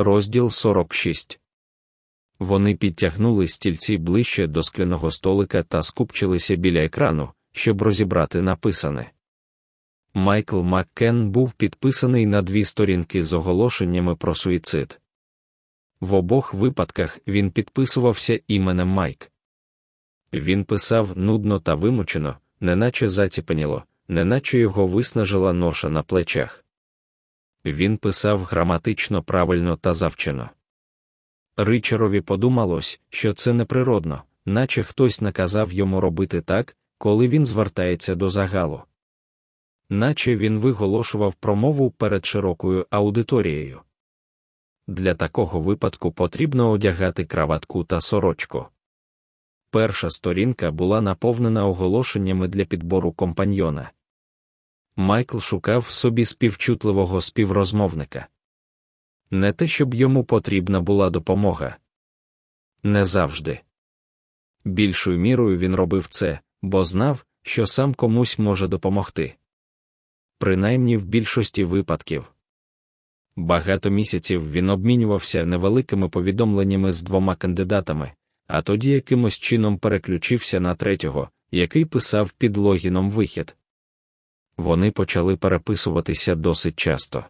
Розділ 46 Вони підтягнули стільці ближче до скляного столика та скупчилися біля екрану, щоб розібрати написане. Майкл Маккен був підписаний на дві сторінки з оголошеннями про суїцид. В обох випадках він підписувався іменем Майк. Він писав нудно та вимучено, неначе заціпеніло, неначе його виснажила ноша на плечах. Він писав граматично правильно та завчено. Ричарові подумалось, що це неприродно, наче хтось наказав йому робити так, коли він звертається до загалу. Наче він виголошував промову перед широкою аудиторією. Для такого випадку потрібно одягати краватку та сорочку. Перша сторінка була наповнена оголошеннями для підбору компаньйона. Майкл шукав собі співчутливого співрозмовника. Не те, щоб йому потрібна була допомога. Не завжди. Більшою мірою він робив це, бо знав, що сам комусь може допомогти. Принаймні в більшості випадків. Багато місяців він обмінювався невеликими повідомленнями з двома кандидатами, а тоді якимось чином переключився на третього, який писав під логіном вихід. Вони почали переписуватися досить часто.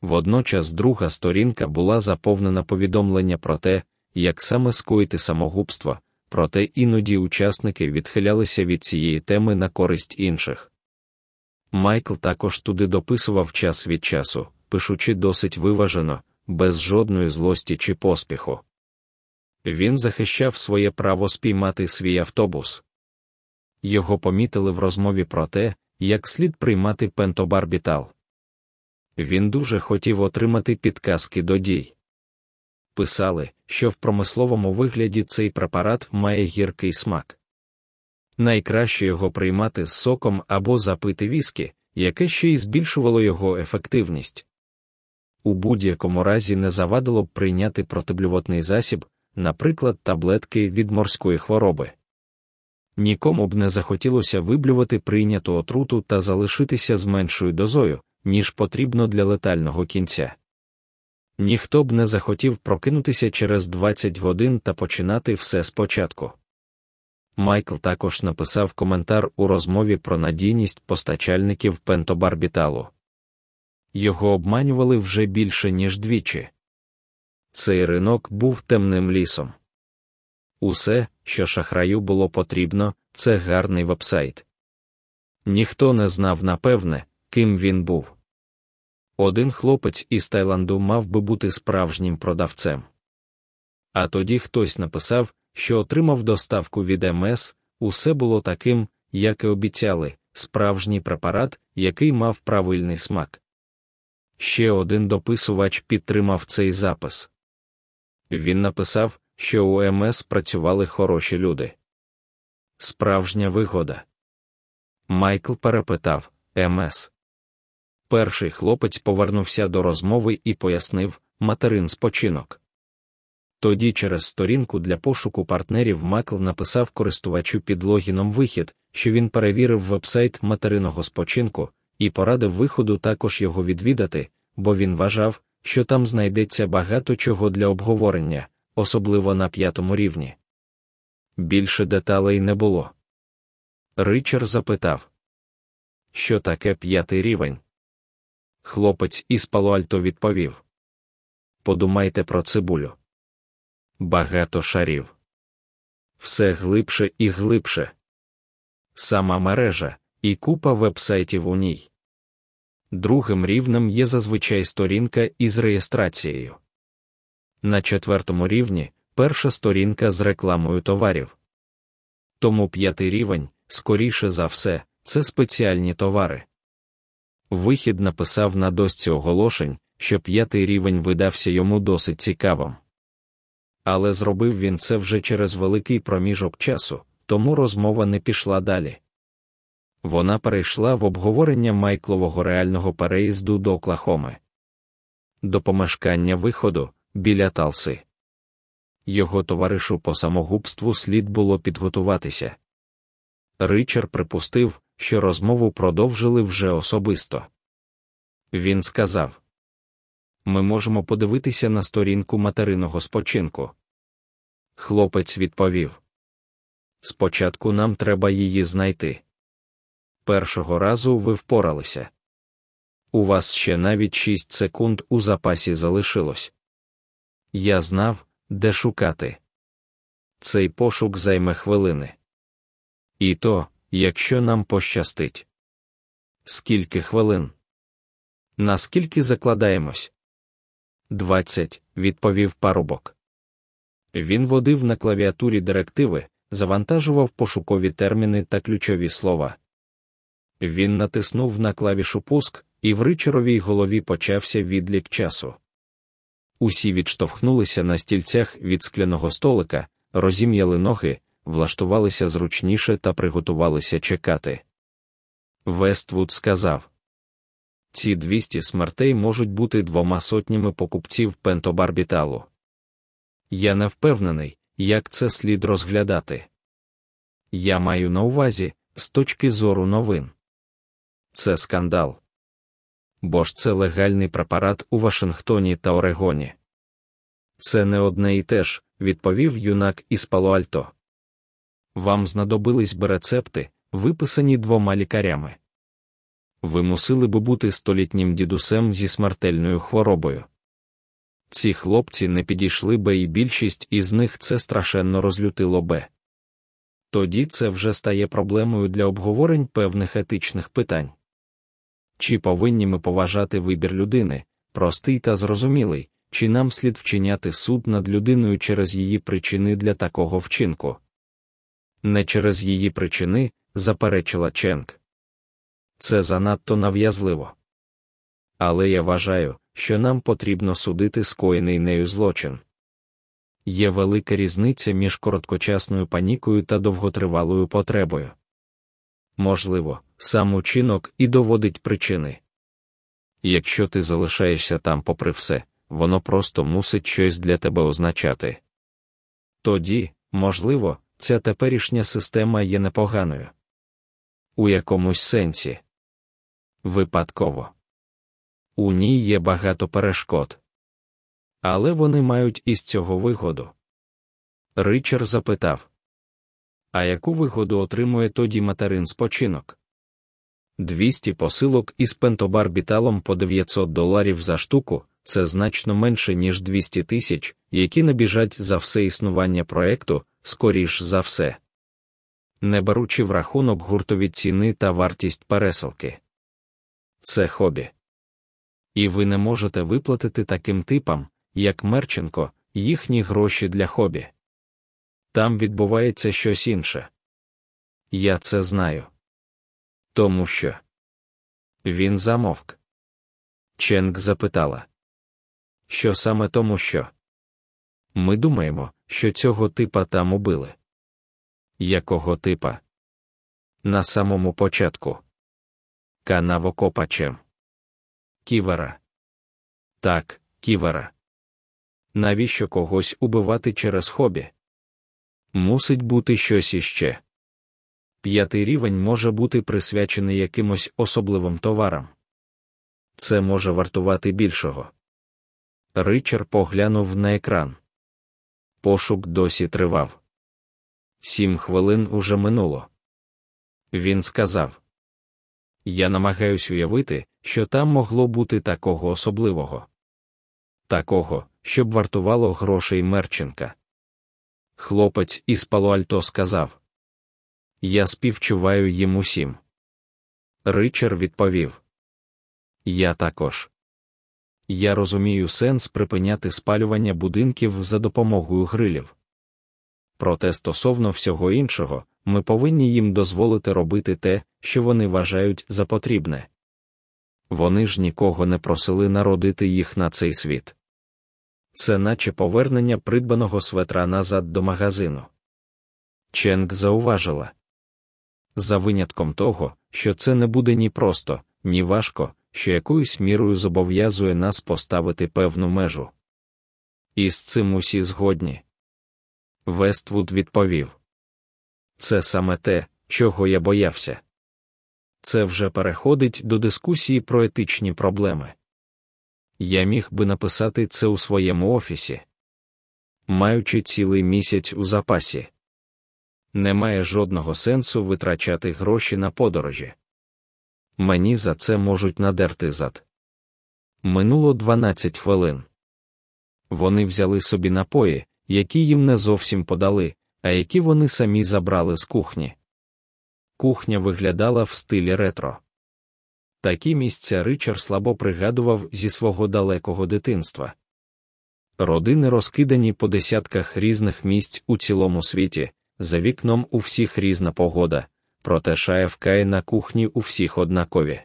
Водночас друга сторінка була заповнена повідомлення про те, як саме скоїти самогубство, проте іноді учасники відхилялися від цієї теми на користь інших. Майкл також туди дописував час від часу, пишучи досить виважено, без жодної злості чи поспіху. Він захищав своє право спіймати свій автобус. Його помітили в розмові про те, як слід приймати пентобарбітал. Він дуже хотів отримати підказки до дій. Писали, що в промисловому вигляді цей препарат має гіркий смак. Найкраще його приймати з соком або запити віскі, яке ще й збільшувало його ефективність. У будь-якому разі не завадило б прийняти протиблювотний засіб, наприклад, таблетки від морської хвороби. Нікому б не захотілося виблювати прийняту отруту та залишитися з меншою дозою, ніж потрібно для летального кінця. Ніхто б не захотів прокинутися через 20 годин та починати все спочатку. Майкл також написав коментар у розмові про надійність постачальників пентобарбіталу. Його обманювали вже більше, ніж двічі. Цей ринок був темним лісом. Усе, що шахраю було потрібно, це гарний вебсайт. Ніхто не знав напевне, ким він був. Один хлопець із Таїланду мав би бути справжнім продавцем. А тоді хтось написав, що отримав доставку від МС, усе було таким, як і обіцяли, справжній препарат, який мав правильний смак. Ще один дописувач підтримав цей запис. Він написав, що у МС працювали хороші люди. Справжня вигода. Майкл перепитав МС. Перший хлопець повернувся до розмови і пояснив материн спочинок. Тоді через сторінку для пошуку партнерів Майкл написав користувачу під логіном вихід, що він перевірив вебсайт материного спочинку і порадив виходу також його відвідати, бо він вважав, що там знайдеться багато чого для обговорення, особливо на п'ятому рівні. Більше деталей не було. Ричард запитав, що таке п'ятий рівень. Хлопець із Палуальто відповів: Подумайте про цибулю. Багато шарів. Все глибше і глибше. Сама мережа і купа вебсайтів у ній. Другим рівнем є зазвичай сторінка із реєстрацією. На четвертому рівні перша сторінка з рекламою товарів. Тому п'ятий рівень, скоріше за все, це спеціальні товари. Вихід написав на досці оголошень, що п'ятий рівень видався йому досить цікавим. Але зробив він це вже через великий проміжок часу, тому розмова не пішла далі. Вона перейшла в обговорення Майклового реального переїзду до Оклахоми. До помешкання виходу біля Талси. Його товаришу по самогубству слід було підготуватися. Ричард припустив, що розмову продовжили вже особисто. Він сказав Ми можемо подивитися на сторінку материного спочинку. Хлопець відповів: Спочатку нам треба її знайти. Першого разу ви впоралися. У вас ще навіть шість секунд у запасі залишилось. Я знав, де шукати. Цей пошук займе хвилини. І то, якщо нам пощастить. Скільки хвилин? Наскільки закладаємось? Двадцять, відповів парубок. Він водив на клавіатурі директиви, завантажував пошукові терміни та ключові слова. Він натиснув на клавішу пуск, і в ричаровій голові почався відлік часу. Усі відштовхнулися на стільцях від скляного столика, розім'яли ноги, влаштувалися зручніше та приготувалися чекати. Вествуд сказав ці 200 смертей можуть бути двома сотнями покупців пентобарбіталу. Я не впевнений, як це слід розглядати. Я маю на увазі з точки зору новин. Це скандал. Бо ж це легальний препарат у Вашингтоні та Орегоні. Це не одне і те ж, відповів юнак із Пало-Альто. Вам знадобились би рецепти, виписані двома лікарями. Ви мусили би бути столітнім дідусем зі смертельною хворобою. Ці хлопці не підійшли би і більшість із них це страшенно розлютило би. Тоді це вже стає проблемою для обговорень певних етичних питань. Чи повинні ми поважати вибір людини, простий та зрозумілий, чи нам слід вчиняти суд над людиною через її причини для такого вчинку? Не через її причини, заперечила Ченк. Це занадто нав'язливо. Але я вважаю, що нам потрібно судити скоєний нею злочин. Є велика різниця між короткочасною панікою та довготривалою потребою. Можливо, сам учинок і доводить причини. Якщо ти залишаєшся там попри все, воно просто мусить щось для тебе означати. Тоді, можливо, ця теперішня система є непоганою. У якомусь сенсі. Випадково. У ній є багато перешкод. Але вони мають із цього вигоду. Ричард запитав А яку вигоду отримує тоді материн спочинок? 200 посилок із пентобарбіталом по 900 доларів за штуку це значно менше, ніж 200 тисяч, які набіжать за все існування проекту, скоріш за все. Не беручи в рахунок гуртові ціни та вартість пересилки. Це хобі. І ви не можете виплатити таким типам, як Мерченко, їхні гроші для хобі. Там відбувається щось інше. Я це знаю. Тому що він замовк. Ченк запитала, що саме тому що ми думаємо, що цього типа там убили. Якого типа? На самому початку. Канавокопачем. Ківера. Так, ківера. Навіщо когось убивати через хобі? Мусить бути щось іще. П'ятий рівень може бути присвячений якимось особливим товарам. Це може вартувати більшого. Ричард поглянув на екран. Пошук досі тривав. Сім хвилин уже минуло. Він сказав: Я намагаюсь уявити, що там могло бути такого особливого. Такого, щоб вартувало грошей Мерченка. Хлопець із Пало-Альто сказав: Я співчуваю їм усім. Ричард відповів: Я також. Я розумію сенс припиняти спалювання будинків за допомогою грилів. Проте стосовно всього іншого, ми повинні їм дозволити робити те, що вони вважають за потрібне. Вони ж нікого не просили народити їх на цей світ. Це наче повернення придбаного светра назад до магазину. Ченг зауважила за винятком того, що це не буде ні просто, ні важко, що якоюсь мірою зобов'язує нас поставити певну межу. І з цим усі згодні. Вествуд відповів Це саме те, чого я боявся. Це вже переходить до дискусії про етичні проблеми. Я міг би написати це у своєму офісі, маючи цілий місяць у запасі. Немає жодного сенсу витрачати гроші на подорожі. Мені за це можуть надерти зад. Минуло 12 хвилин. Вони взяли собі напої, які їм не зовсім подали, а які вони самі забрали з кухні. Кухня виглядала в стилі ретро. Такі місця Ричард слабо пригадував зі свого далекого дитинства. Родини розкидані по десятках різних місць у цілому світі, за вікном у всіх різна погода, проте шаєвка і на кухні у всіх однакові.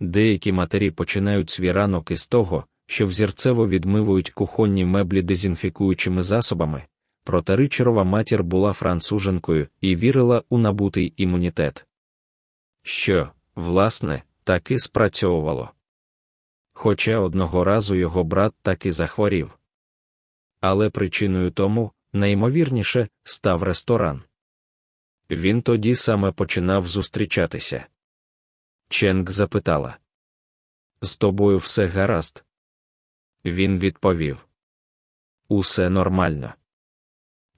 Деякі матері починають свій ранок із того, що взірцево відмивують кухонні меблі дезінфікуючими засобами, проте Ричарова матір була француженкою і вірила у набутий імунітет. Що, власне, таки спрацьовувало. Хоча одного разу його брат таки захворів. Але причиною тому, найімовірніше, став ресторан. Він тоді саме починав зустрічатися. Ченк запитала: З тобою все гаразд? Він відповів: Усе нормально.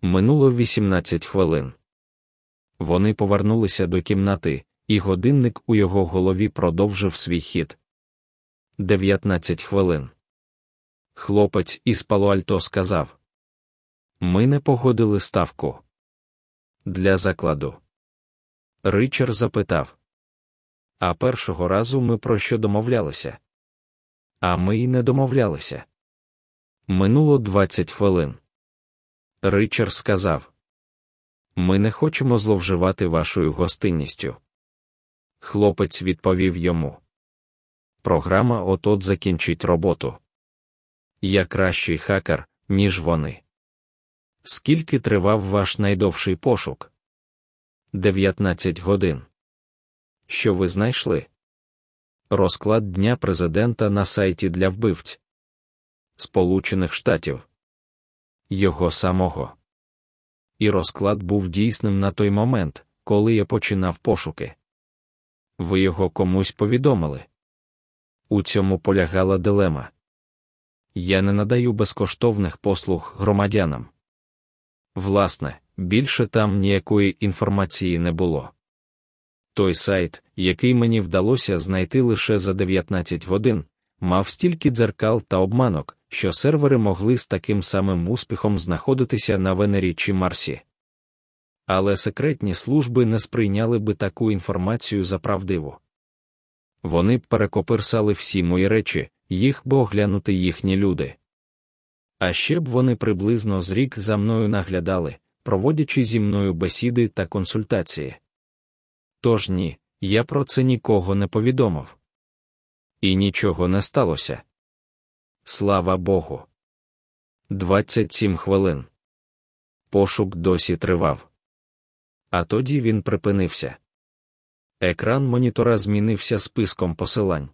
Минуло 18 хвилин. Вони повернулися до кімнати, і годинник у його голові продовжив свій хід. 19 хвилин. Хлопець із Пало-Альто сказав: Ми не погодили ставку. Для закладу. Ричард запитав. А першого разу ми про що домовлялися? А ми й не домовлялися. Минуло 20 хвилин. Ричард сказав: Ми не хочемо зловживати вашою гостинністю. Хлопець відповів йому. Програма от-от закінчить роботу. Я кращий хакер, ніж вони. Скільки тривав ваш найдовший пошук? 19 годин. Що ви знайшли? Розклад Дня президента на сайті для вбивць Сполучених Штатів. Його самого. І розклад був дійсним на той момент, коли я починав пошуки. Ви його комусь повідомили. У цьому полягала дилема. Я не надаю безкоштовних послуг громадянам. Власне, більше там ніякої інформації не було. Той сайт, який мені вдалося знайти лише за 19 годин, мав стільки дзеркал та обманок, що сервери могли з таким самим успіхом знаходитися на Венері чи Марсі. Але секретні служби не сприйняли би таку інформацію за правдиву. Вони б перекопирсали всі мої речі, їх би оглянути їхні люди. А ще б вони приблизно з рік за мною наглядали, проводячи зі мною бесіди та консультації. Тож ні, я про це нікого не повідомив. І нічого не сталося. Слава Богу. 27 хвилин. Пошук досі тривав. А тоді він припинився. Екран монітора змінився списком посилань.